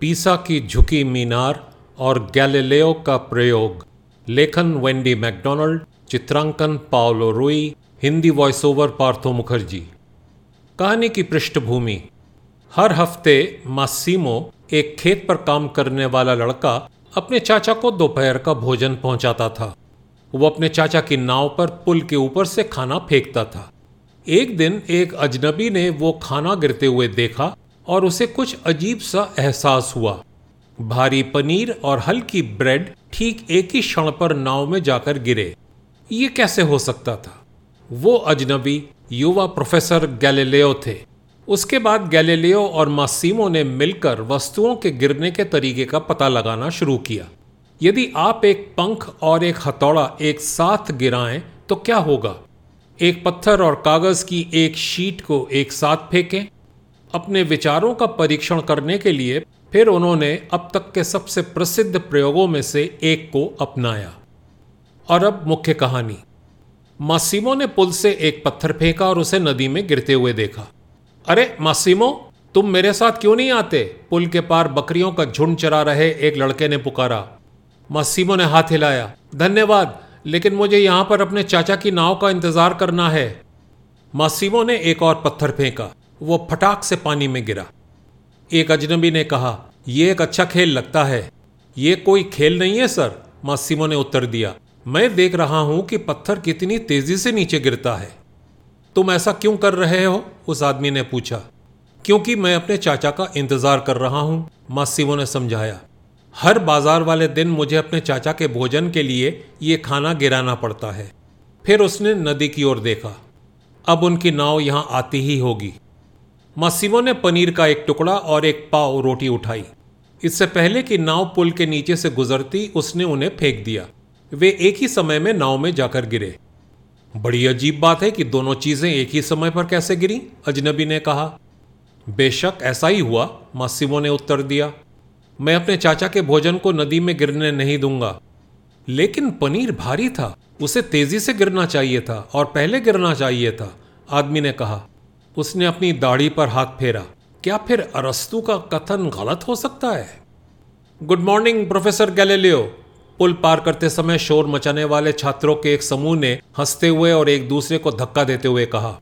पीसा की झुकी मीनार और गैलीलियो का प्रयोग। लेखन वेंडी मैकडोनल्ड, चित्रांकन Paolo Rui, Hindi voice over Partho Mukherjee. कहानी की पृष्ठभूमि। हर हफ़्ते मासीमो एक खेत पर काम करने वाला लड़का अपने चाचा को दोपहर का भोजन पहुंचाता था। वो अपने चाचा की नाव पर पुल के ऊपर से खाना फेंकता था। एक दिन एक अजनबी ने वो खाना गिरते हुए देखा और उसे कुछ अजीब सा एहसास हुआ। भारी पनीर और हल्की ब्रेड ठीक एक ही क्षण पर नाव में जाकर गिरे। ये कैसे हो सकता था? वो अजनबी युवा प्रोफेसर गैलीलियो थे। उसके बाद गैलीलियो और मासीमो ने मिलकर वस्तुओं के गिरने के तरीके का पता लगाना शुरू किया। यदि आप एक पंख और एक हथौड़ा एक साथ गिराएँ तो क्या होगा? एक पत्थर और कागज़ की एक शीट को एक साथ फेंकें अपने विचारों का परीक्षण करने के लिए फिर उन्होंने अब तक के सबसे प्रसिद्ध प्रयोगों में से एक को अपनाया। और अब मुख्य कहानी। मासीमो ने पुल से एक पत्थर फेंका और उसे नदी में गिरते हुए देखा। अरे, मासीमो, तुम मेरे साथ क्यों नहीं आते? पुल के पार बकरियों का झुंड चरा रहे एक लड़के ने पुकारा। मासीमो ने हाथ हिलाया। धन्यवाद, लेकिन मुझे यहाँ पर अपने चाचा की नाव का इंतज़ार करना है। मासीमो ने एक और पत्थर फेंका। वो फटाक से पानी में गिरा। एक अजनबी ने कहा यह एक अच्छा खेल लगता है। ये कोई खेल नहीं है, सर मासीमो ने उत्तर दिया। मैं देख रहा हूँ कि पत्थर कितनी तेज़ी से नीचे गिरता है। तुम ऐसा क्यों कर रहे हो? उस आदमी ने पूछा। क्योंकि मैं अपने चाचा का इंतज़ार कर रहा हूँ मासीमो ने समझाया। हर बाज़ार वाले दिन मुझे अपने चाचा के भोजन के लिए ये खाना गिराना पड़ता है। फिर उसने नदी की ओर देखा। अब उनकी नाव यहाँ आती ही होगी। मासीमो ने पनीर का एक टुकड़ा और एक पाव रोटी उठाई। इससे पहले कि नाव पुल के नीचे से गुजरती उसने उन्हें फेंक दिया। वे एक ही समय में नाव में जाकर गिरे। बड़ी अजीब बात है कि दोनों चीज़ें एक ही समय पर कैसे गिरी, अजनबी ने कहा। बेशक ऐसा ही हुआ मासीमो ने उत्तर दिया। मैं अपने चाचा के भोजन को नदी में गिरने नहीं दूँगा। लेकिन पनीर भारी था, उसे तेज़ी से गिरना चाहिए था और पहले गिरना चाहिए था, आदमी ने कहा। उसने अपनी दाढ़ी पर हाथ फेरा। क्या फिर अरस्तु का कथन गलत हो सकता है? गुड मॉर्निंग प्रोफेसर गैलीलियो पुल पार करते समय शोर मचाने वाले छात्रों के एक समूह ने हँसते हुए और एक दूसरे को धक्का देते हुए कहा,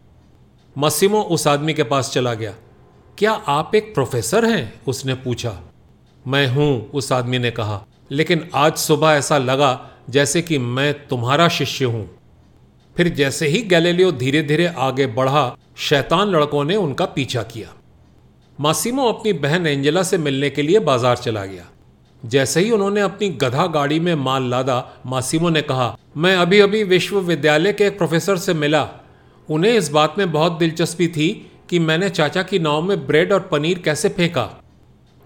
मसीमो उस आदमी के पास चला गया। क्या आप एक प्रोफेसर हैं? उसने पूछा। मैं हूँ, उस आदमी ने कहा। लेकिन आज सुबह ऐसा लगा जैसे कि मैं तुम्हारा शिष्य हूँ। फिर जैसे ही गैलीलियो धीरे धीरे आगे बढ़ा शैतान लड़कों ने उनका पीछा किया। मासीमो अपनी बहन एंजेला से मिलने के लिए बाज़ार चला गया। जैसे ही उन्होंने अपनी गधा गाड़ी में माल लादा, मासीमो ने कहा, मैं अभी अभी विश्वविद्यालय के एक प्रोफेसर से मिला। उन्हें इस बात में बहुत दिलचस्पी थी कि मैंने चाचा की नाव में ब्रेड और पनीर कैसे फेंका।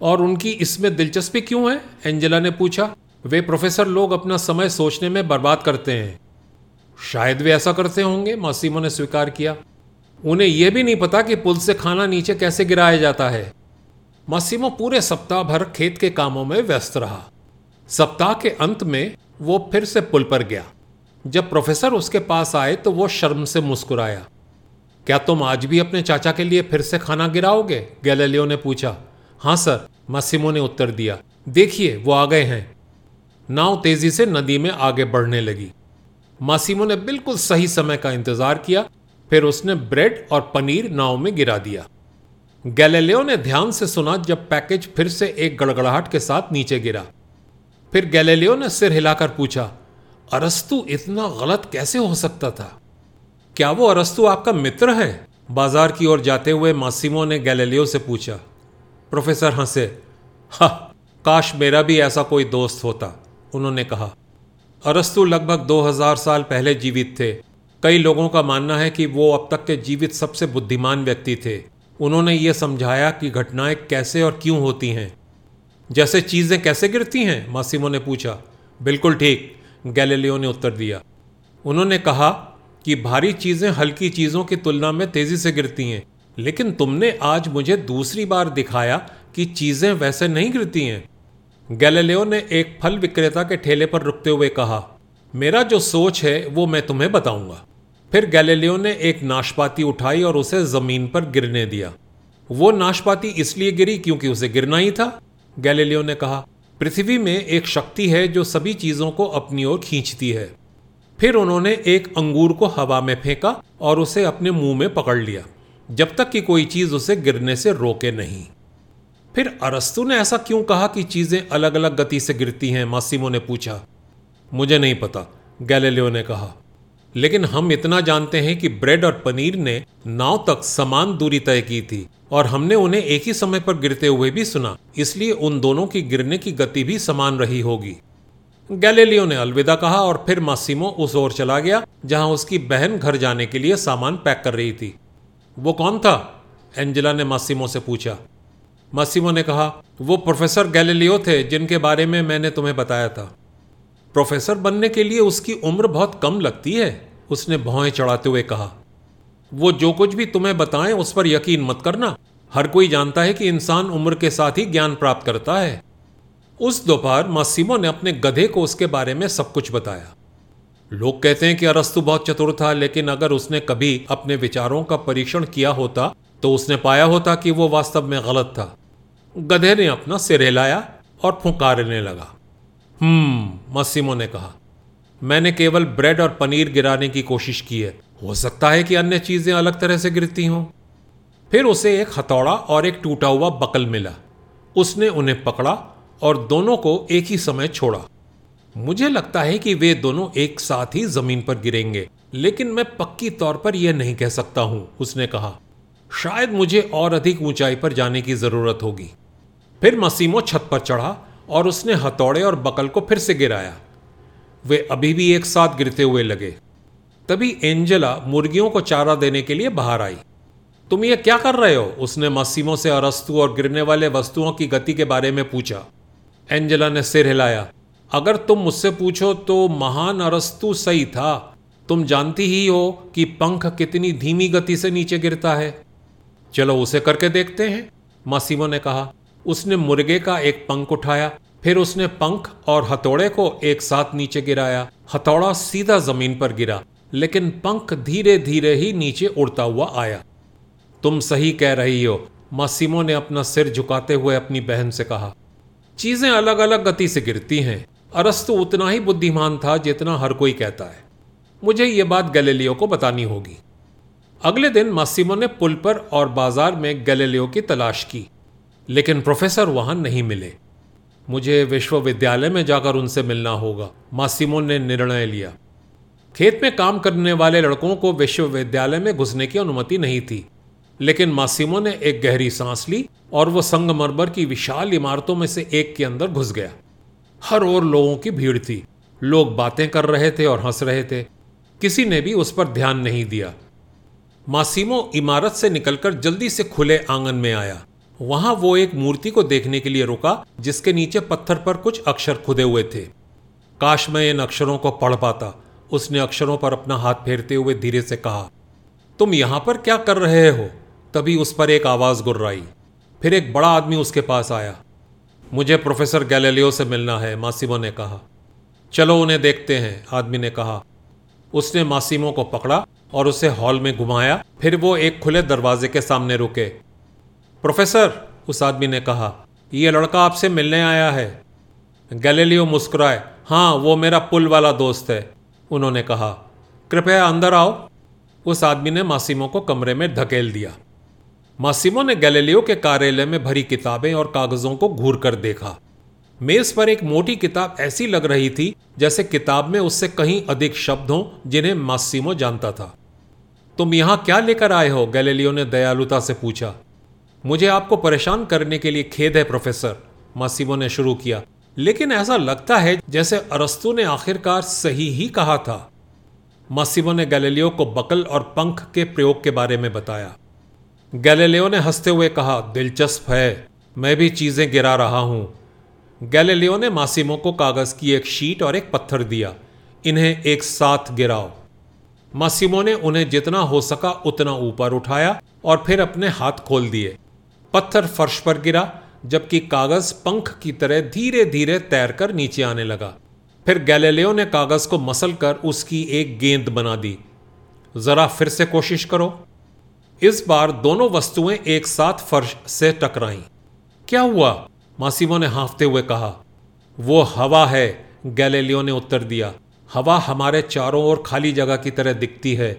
और उनकी इसमें दिलचस्पी क्यों है? एंजेला ने पूछा। वे प्रोफेसर लोग अपना समय सोचने में बर्बाद करते हैं। शायद वे ऐसा करते होंगे, मासीमो ने स्वीकार किया। उन्हें यह भी नहीं पता कि पुल से खाना नीचे कैसे गिराया जाता है। मासीमो पूरे सप्ताह भर खेत के कामों में व्यस्त रहा। सप्ताह के अंत में वो फिर से पुल पर गया। जब प्रोफेसर उसके पास आए तो वो शर्म से मुस्कुराया। क्या तुम आज भी अपने चाचा के लिए फिर से खाना गिराओगे? गैलेलियो ने पूछा। हाँ सर मासीमो ने उत्तर दिया। देखिए, वो आ गए हैं। नाव तेज़ी से नदी में आगे बढ़ने लगी। मासीमो ने बिल्कुल सही समय का इंतज़ार किया फिर उसने ब्रेड और पनीर नाव में गिरा दिया। गैलेलियो ने ध्यान से सुना जब पैकेज फिर से एक गड़गड़ाहट के साथ नीचे गिरा। फिर गैलेलियो ने सिर हिलाकर पूछा, अरस्तु, इतना गलत कैसे हो सकता था? क्या वो अरस्तु आपका मित्र है? बाज़ार की ओर जाते हुए मासीमो ने गैलेलियो से पूछा, प्रोफेसर हंसे, हा, काश मेरा भी ऐसा कोई दोस्त होता, उन्होंने कहा। अरस्तु लगभग 2000 साल पहले जीवित थे। कई लोगों का मानना है कि वो अब तक के जीवित सबसे बुद्धिमान व्यक्ति थे। उन्होंने ये समझाया कि घटनाएँ कैसे और क्यों होती हैं। जैसे चीज़ें कैसे गिरती हैं, मासिमो ने पूछा। बिल्कुल ठीक, गैलीलियो ने उत्तर दिया। उन्होंने कहा कि भारी चीज़ें हल्की चीज़ों की तुलना में तेज़ी से गिरती हैं, लेकिन तुमने आज मुझे दूसरी बार दिखाया कि चीज़ें वैसे नहीं गिरती हैं। गैलीलियो ने एक फल विक्रेता के ठेले पर रुकते हुए कहा मेरा जो सोच है, वो मैं तुम्हें बताऊँगा। फिर गैलीलियो ने एक नाशपाती उठाई और उसे ज़मीन पर गिरने दिया। वो नाशपाती इसलिए गिरी क्योंकि उसे गिरना ही था। गैलीलियो ने कहा, पृथ्वी में एक शक्ति है जो सभी चीज़ों को अपनी ओर खींचती है। फिर उन्होंने एक अंगूर को हवा में फेंका और उसे अपने मुँह में पकड़ लिया, जब तक कि कोई चीज़ उसे गिरने से रोके नहीं। फिर अरस्तु ने ऐसा क्यों कहा कि चीज़ें अलग अलग गति से गिरती हैं, मासिमो ने पूछा। मुझे नहीं पता, गैलेलियो ने कहा। लेकिन हम इतना जानते हैं कि ब्रेड और पनीर ने नाव तक समान दूरी तय की थी और हमने उन्हें एक ही समय पर गिरते हुए भी सुना, इसलिए उन दोनों की गिरने की गति भी समान रही होगी। गैलेलियो ने अलविदा कहा और फिर मासिमो उस ओर चला गया, जहाँ उसकी बहन घर जाने के लिए सामान पैक कर रही थी। वो कौन था? एंजेला ने मासिमो से पूछा। मासिमो ने कहा, वो प्रोफेसर गैलेलियो थे, जिनके बारे में मैंने तुम्हें बताया था। प्रोफेसर बनने के लिए उसकी उम्र बहुत कम लगती है, उसने भौएँ चढ़ाते हुए कहा। वो जो कुछ भी तुम्हें बताएँ, उस पर यकीन मत करना। हर कोई जानता है कि इंसान उम्र के साथ ही ज्ञान प्राप्त करता है। उस दोपहर मासिमो ने अपने गधे को उसके बारे में सब कुछ बताया। लोग कहते हैं कि अरस्तु बहुत चतुर था, लेकिन अगर उसने कभी अपने विचारों का परीक्षण किया होता तो उसने पाया होता कि वो वास्तव में गलत था। गधे ने अपना सिर हिलाया और फुंकारने लगा। हम्म मसीमो ने कहा, मैंने केवल ब्रेड और पनीर गिराने की कोशिश की है। हो सकता है कि अन्य चीज़ें अलग तरह से गिरती हों। फिर उसे एक हथौड़ा और एक टूटा हुआ बकल मिला। उसने उन्हें पकड़ा और दोनों को एक ही समय छोड़ा। मुझे लगता है कि वे दोनों एक साथ ही ज़मीन पर गिरेंगे, लेकिन मैं पक्की तौर पर यह नहीं कह सकता हूँ, उसने कहा। शायद मुझे और अधिक ऊंचाई पर जाने की ज़रूरत होगी। फिर मसीमो छत पर चढ़ा और उसने हथौड़े और बकल को फिर से गिराया। वे अभी भी एक साथ गिरते हुए लगे। तभी एंजेला मुर्गियों को चारा देने के लिए बाहर आई। तुम ये क्या कर रहे हो? उसने मसीमों से अरस्तु और गिरने वाले वस्तुओं की गति के बारे में पूछा। एंजेला ने सिर हिलाया। अगर तुम मुझसे पूछो तो महान अरस्तु सही था। तुम जानती ही हो कि पंख कितनी धीमी गति से नीचे गिरता है। चलो उसे करके देखते हैं मासीमो ने कहा। उसने मुर्गे का एक पंख उठाया, फिर उसने पंख और हथौड़े को एक साथ नीचे गिराया। हथौड़ा सीधा ज़मीन पर गिरा, लेकिन पंख धीरे धीरे ही नीचे उड़ता हुआ आया। तुम सही कह रही हो, मासीमो ने अपना सिर झुकाते हुए अपनी बहन से कहा। चीज़ें अलग अलग गति से गिरती हैं। अरस्तु उतना ही बुद्धिमान था जितना हर कोई कहता है। मुझे ये बात गैलेलियो को बतानी होगी। अगले दिन मासिमो ने पुल पर और बाज़ार में गैलेलियो की तलाश की। लेकिन प्रोफेसर वहाँ नहीं मिले। मुझे विश्वविद्यालय में जाकर उनसे मिलना होगा। मासिमो ने निर्णय लिया। खेत में काम करने वाले लड़कों को विश्वविद्यालय में घुसने की अनुमति नहीं थी। लेकिन मासिमो ने एक गहरी सांस ली और वो संगमरमर की विशाल इमारतों में से एक के अंदर घुस गया। हर ओर लोगों की भीड़ थी। लोग बातें कर रहे थे और हंस रहे थे। किसी ने भी उस पर ध्यान नहीं दिया। मासिमो इमारत से निकलकर जल्दी से खुले आँगन में आया। वहाँ वो एक मूर्ति को देखने के लिए रुका, जिसके नीचे पत्थर पर कुछ अक्षर खुदे हुए थे। काश मैं इन अक्षरों को पढ़ पाता, उसने अक्षरों पर अपना हाथ फेरते हुए धीरे से कहा, तुम यहाँ पर क्या कर रहे हो? तभी उस पर एक आवाज़ गुर्राई। फिर एक बड़ा आदमी उसके पास आया। मुझे प्रोफेसर गैलेलियो से मिलना है, मासिमो ने कहा। चलो उन्हें देखते हैं, आदमी ने कहा। उसने मासिमो को पकड़ा और उसे हॉल में घुमाया। फिर वो एक खुले दरवाजे के सामने रुके। प्रोफेसर, उस आदमी ने कहा यह लड़का आपसे मिलने आया है। गैलेलियो मुस्कुराए हाँ वो मेरा पुल वाला दोस्त है। उन्होंने कहा, कृपया अंदर आओ। उस आदमी ने मासिमो को कमरे में धकेल दिया। मासिमो ने गैलेलियो के कार्यालय में भरी किताबें और कागजों को घूर कर देखा। मेज पर एक मोटी किताब ऐसी लग रही थी, जैसे किताब में उससे कहीं अधिक शब्द हों, जिन्हें मासिमो जानता था। तुम यहाँ क्या लेकर आए हो? गैलेलियो ने दयालुता से पूछा। मुझे आपको परेशान करने के लिए खेद है, प्रोफेसर। मासिमो ने शुरू किया। लेकिन ऐसा लगता है जैसे अरस्तु ने आखिरकार सही ही कहा था। मासिमो ने गैलेलियो को बकल और पंख के प्रयोग के बारे में बताया। गैलेलियो ने हँसते हुए कहा, दिलचस्प है। मैं भी चीज़ें गिरा रहा हूँ। गैलेलियो ने मासिमो को कागज़ की एक शीट और एक पत्थर दिया। इन्हें एक साथ गिराओ। मासिमो ने उन्हें जितना हो सका उतना ऊपर उठाया और फिर अपने हाथ खोल दिए। पत्थर फर्श पर गिरा, जबकि कागज़ पंख की तरह धीरे धीरे तैरकर नीचे आने लगा। फिर गैलेलियो ने कागज़ को मसल कर उसकी एक गेंद बना दी। जरा फिर से कोशिश करो। इस बार दोनों वस्तुएँ एक साथ फर्श से टकराईं। क्या हुआ? मासिमो ने हाँफते हुए कहा। वो हवा है, गैलेलियो ने उत्तर दिया। हवा हमारे चारों ओर खाली जगह की तरह दिखती है।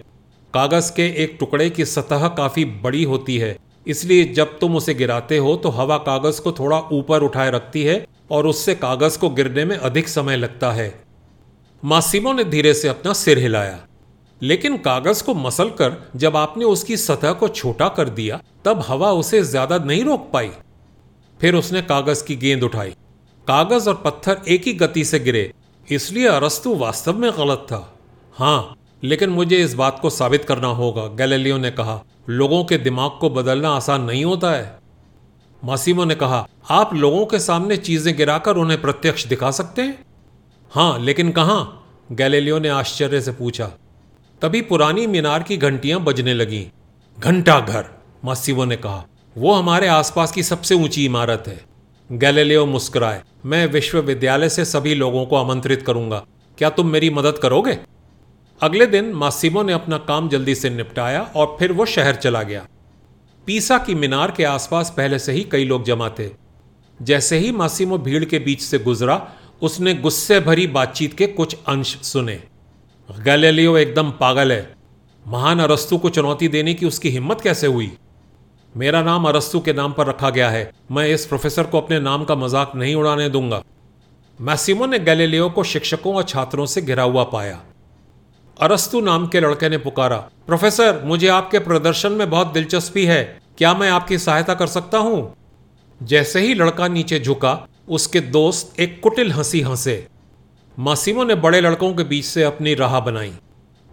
कागज़ के एक टुकड़े की सतह काफ़ी बड़ी होती है। इसलिए जब तुम उसे गिराते हो तो हवा कागज़ को थोड़ा ऊपर उठाए रखती है और उससे कागज़ को गिरने में अधिक समय लगता है। मासिमो ने धीरे से अपना सिर हिलाया। लेकिन कागज़ को मसल कर, जब आपने उसकी सतह को छोटा कर दिया, तब हवा उसे ज़्यादा नहीं रोक पाई। फिर उसने कागज़ की गेंद उठाई। कागज़ और पत्थर एक ही गति से गिरे, इसलिए अरस्तु वास्तव में गलत था। हाँ लेकिन मुझे इस बात को साबित करना होगा, गैलेलियो ने कहा। लोगों के दिमाग को बदलना आसान नहीं होता है। मासिमो ने कहा, आप लोगों के सामने चीज़ें गिराकर उन्हें प्रत्यक्ष दिखा सकते हैं? हाँ लेकिन कहाँ? गैलेलियो ने आश्चर्य से पूछा। तभी पुरानी मीनार की घंटियाँ बजने लगीं। घंटा घर मासिवो ने कहा। वो हमारे आसपास की सबसे ऊँची इमारत है। गैलेलियो मुस्कुराए। मैं विश्वविद्यालय से सभी लोगों को आमंत्रित करूँगा। क्या तुम मेरी मदद करोगे? अगले दिन मासिमो ने अपना काम जल्दी से निपटाया और फिर वो शहर चला गया। पीसा की मीनार के आसपास पहले से ही कई लोग जमा थे। जैसे ही मासिमो भीड़ के बीच से गुजरा, उसने गुस्से भरी बातचीत के कुछ अंश सुने। गैलेलियो एकदम पागल है। महान अरस्तु को चुनौती देने की उसकी हिम्मत कैसे हुई? मेरा नाम अरस्तु के नाम पर रखा गया है। मैं इस प्रोफेसर को अपने नाम का मज़ाक नहीं उड़ाने दूँगा। मैसिमो ने गैलेलियो को शिक्षकों और छात्रों से घिरा हुआ पाया। अरस्तु नाम के लड़के ने पुकारा, प्रोफेसर, मुझे आपके प्रदर्शन में बहुत दिलचस्पी है। क्या मैं आपकी सहायता कर सकता हूँ? जैसे ही लड़का नीचे झुका, उसके दोस्त एक कुटिल हँसी हंसे। मासिमो ने बड़े लड़कों के बीच से अपनी राह बनाई।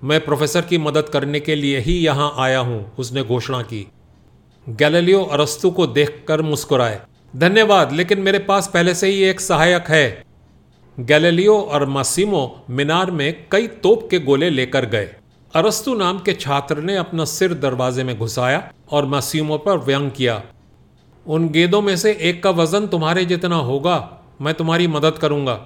मैं प्रोफेसर की मदद करने के लिए ही यहाँ आया हूँ, उसने घोषणा की। गैलेलियो अरस्तु को देखकर मुस्कुराए। धन्यवाद, लेकिन मेरे पास पहले से ही एक सहायक है। गैलेलियो और मासिमो मीनार में कई तोप के गोले लेकर गए। अरस्तु नाम के छात्र ने अपना सिर दरवाजे में घुसाया और मासिमो पर व्यंग किया। उन गेंदों में से एक का वज़न तुम्हारे जितना होगा, मैं तुम्हारी मदद करूँगा।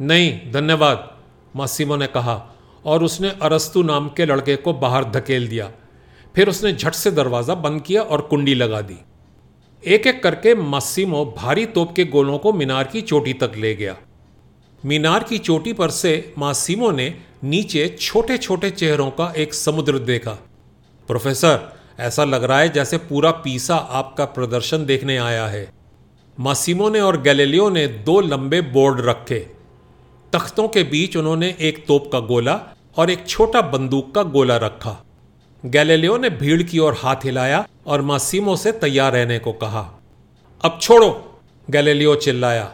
नहीं, धन्यवाद, मासिमो ने कहा, और उसने अरस्तु नाम के लड़के को बाहर धकेल दिया। फिर उसने झट से दरवाज़ा बंद किया और कुंडी लगा दी। एक एक करके मासिमो भारी तोप के गोलों को मीनार की चोटी तक ले गया। मीनार की चोटी पर से मासिमो ने नीचे छोटे छोटे चेहरों का एक समुद्र देखा। प्रोफेसर, ऐसा लग रहा है जैसे पूरा पीसा आपका प्रदर्शन देखने आया है। मासिमो ने और गैलेलियो ने दो लंबे बोर्ड रखे। तख्तों के बीच उन्होंने एक तोप का गोला और एक छोटा बंदूक का गोला रखा। गैलेलियो ने भीड़ की ओर हाथ हिलाया और मासीमो से तैयार रहने को कहा। अब छोड़ो, गैलेलियो चिल्लाया।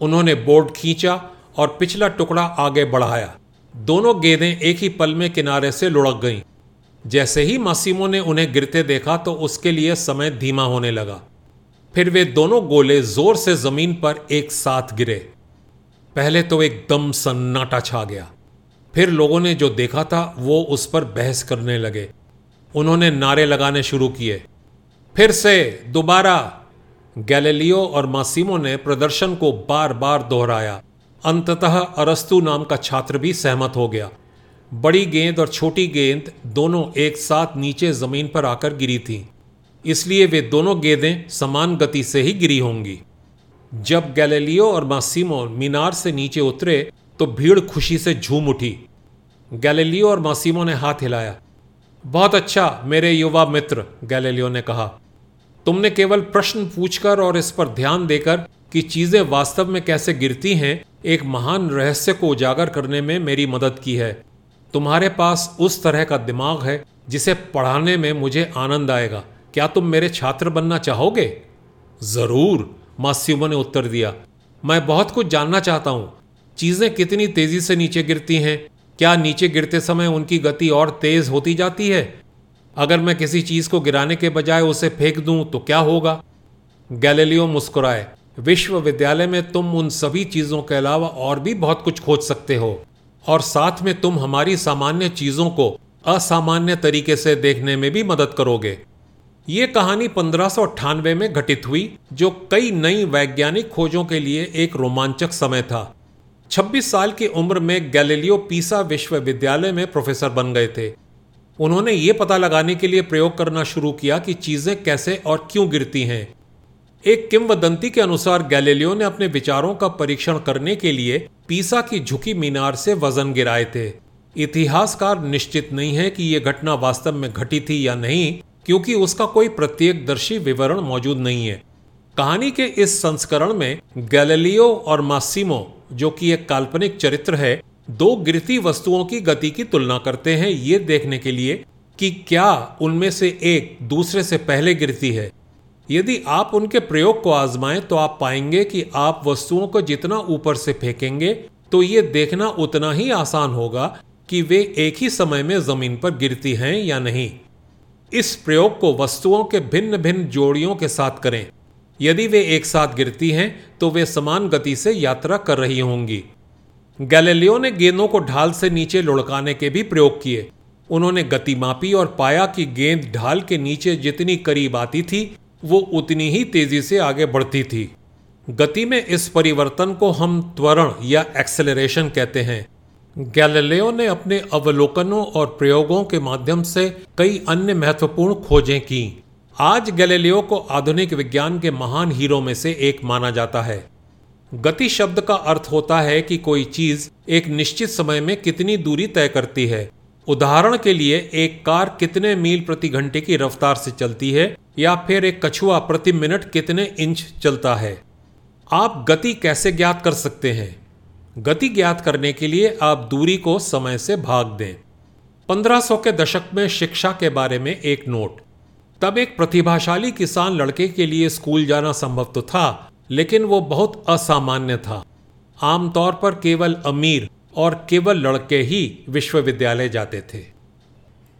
उन्होंने बोर्ड खींचा और पिछला टुकड़ा आगे बढ़ाया। दोनों गेंदें एक ही पल में किनारे से लुढ़क गईं। जैसे ही मासीमो ने उन्हें गिरते देखा तो उसके लिए समय धीमा होने लगा। फिर वे दोनों गोले ज़ोर से ज़मीन पर एक साथ गिरे। पहले तो एकदम सन्नाटा छा गया। फिर लोगों ने जो देखा था, वो उस पर बहस करने लगे। उन्होंने नारे लगाने शुरू किए। फिर से, दोबारा! गैलेलियो और मासिमो ने प्रदर्शन को बार बार दोहराया। अंततः अरस्तु नाम का छात्र भी सहमत हो गया। बड़ी गेंद और छोटी गेंद दोनों एक साथ नीचे ज़मीन पर आकर गिरी थी। इसलिए वे दोनों गेंदें समान गति से ही गिरी होंगी। जब गैलेलियो और मासिमो मीनार से नीचे उतरे तो भीड़ खुशी से झूम उठी। गैलेलियो और मासिमो ने हाथ हिलाया। बहुत अच्छा मेरे युवा मित्र, गैलेलियो ने कहा। तुमने केवल प्रश्न पूछकर और इस पर ध्यान देकर कि चीज़ें वास्तव में कैसे गिरती हैं, एक महान रहस्य को उजागर करने में मेरी मदद की है। तुम्हारे पास उस तरह का दिमाग है जिसे पढ़ाने में मुझे आनंद आएगा। क्या तुम मेरे छात्र बनना चाहोगे? ज़रूर, मास्यूमो ने उत्तर दिया। मैं बहुत कुछ जानना चाहता हूँ। चीज़ें कितनी तेज़ी से नीचे गिरती हैं? क्या नीचे गिरते समय उनकी गति और तेज़ होती जाती है? अगर मैं किसी चीज़ को गिराने के बजाय उसे फेंक दूँ तो क्या होगा? गैलेलियो मुस्कुराए। विश्वविद्यालय में तुम उन सभी चीज़ों के अलावा और भी बहुत कुछ खोज सकते हो। और साथ में तुम हमारी सामान्य चीज़ों को असामान्य तरीके से देखने में भी मदद करोगे। ये कहानी पंद्रह में घटित हुई, जो कई नई वैज्ञानिक खोजों के लिए एक रोमांचक समय था। 26 साल की उम्र में गैलीलियो पीसा विश्वविद्यालय में प्रोफेसर बन गए थे। उन्होंने ये पता लगाने के लिए प्रयोग करना शुरू किया कि चीज़ें कैसे और क्यों गिरती हैं। एक किंवदंती के अनुसार गैलीलियो ने अपने विचारों का परीक्षण करने के लिए पीसा की झुकी मीनार से वज़न गिराए थे। इतिहासकार निश्चित नहीं है कि यह घटना वास्तव में घटी थी या नहीं, क्योंकि उसका कोई प्रत्येकदर्शी विवरण मौजूद नहीं है। कहानी के इस संस्करण में गैलीलियो और मासिमो, जो कि एक काल्पनिक चरित्र है दो गिरती वस्तुओं की गति की तुलना करते हैं ये देखने के लिए कि क्या उनमें से एक दूसरे से पहले गिरती है। यदि आप उनके प्रयोग को आजमाएँ तो आप पाएँगे कि आप वस्तुओं को जितना ऊपर से फेंकेंगे तो ये देखना उतना ही आसान होगा कि वे एक ही समय में ज़मीन पर गिरती हैं या नहीं। इस प्रयोग को वस्तुओं के भिन्न भिन्न जोड़ियों के साथ करें। यदि वे एक साथ गिरती हैं तो वे समान गति से यात्रा कर रही होंगी। गैलीलियो ने गेंदों को ढाल से नीचे लुढ़काने के भी प्रयोग किए। उन्होंने गति मापी और पाया कि गेंद ढाल के नीचे जितनी करीब आती थी, वो उतनी ही तेज़ी से आगे बढ़ती थी। गति में इस परिवर्तन को हम त्वरण या एक्सेलरेशन कहते हैं। गैलीलियो ने अपने अवलोकनों और प्रयोगों के माध्यम से कई अन्य महत्वपूर्ण खोजें की। आज गैलीलियो को आधुनिक विज्ञान के महान हीरो में से एक माना जाता है। गति शब्द का अर्थ होता है कि कोई चीज़ एक निश्चित समय में कितनी दूरी तय करती है। उदाहरण के लिए, एक कार कितने मील प्रति घंटे की रफ्तार से चलती है, या फिर एक कछुआ प्रति मिनट कितने इंच चलता है। आप गति कैसे ज्ञात कर सकते हैं? गति ज्ञात करने के लिए आप दूरी को समय से भाग दें। 1500 के दशक में शिक्षा के बारे में एक नोट। तब एक प्रतिभाशाली किसान लड़के के लिए स्कूल जाना संभव तो था लेकिन वो बहुत असामान्य था। आमतौर पर केवल अमीर और केवल लड़के ही विश्वविद्यालय जाते थे।